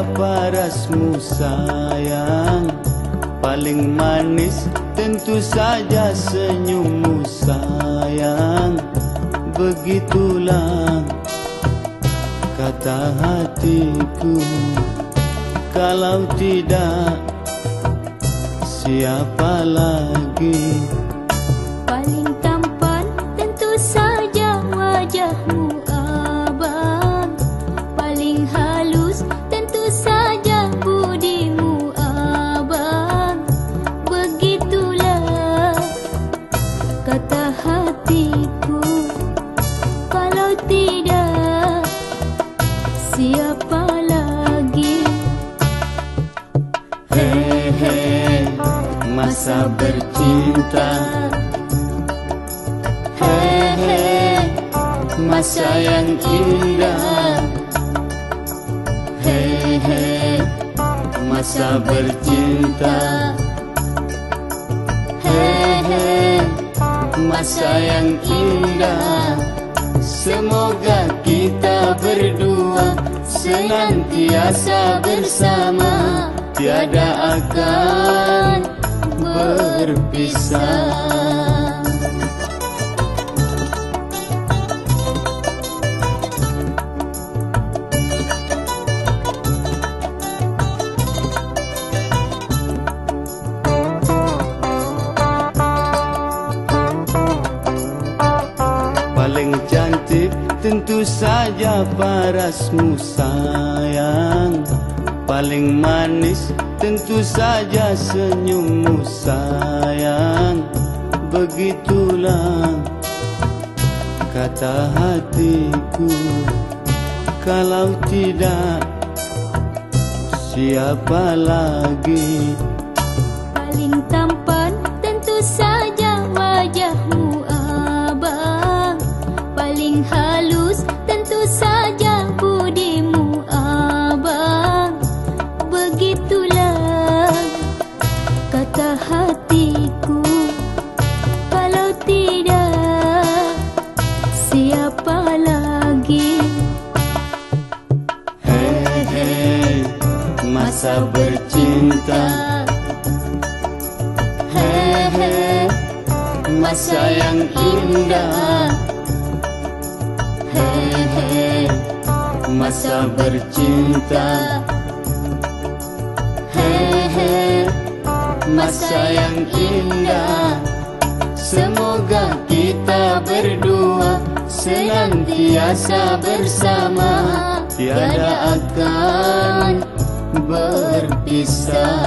saja parasmu sayang? Paling manis tentu saja senyummu sayang. Begitulah kata hatiku. Kalau tidak siapa lagi masa bercinta. Hei masa yang indah. Hei masa bercinta. Hei masa yang indah. Semoga kita berdua senantiasa bersama. Tiada akan Paling cantik tentu saja parasmu sayang Paling manis tentu saja senyummu sayang. Begitulah kata hatiku. Kalau tidak siapa lagi kata hatiku. Kalau tidak siapa lagi? Hei hei masa bercinta. Hei hei masa yang indah. Hei hei masa bercinta masa yang indah. Semoga kita berdua senantiasa bersama. Tiada akan berpisah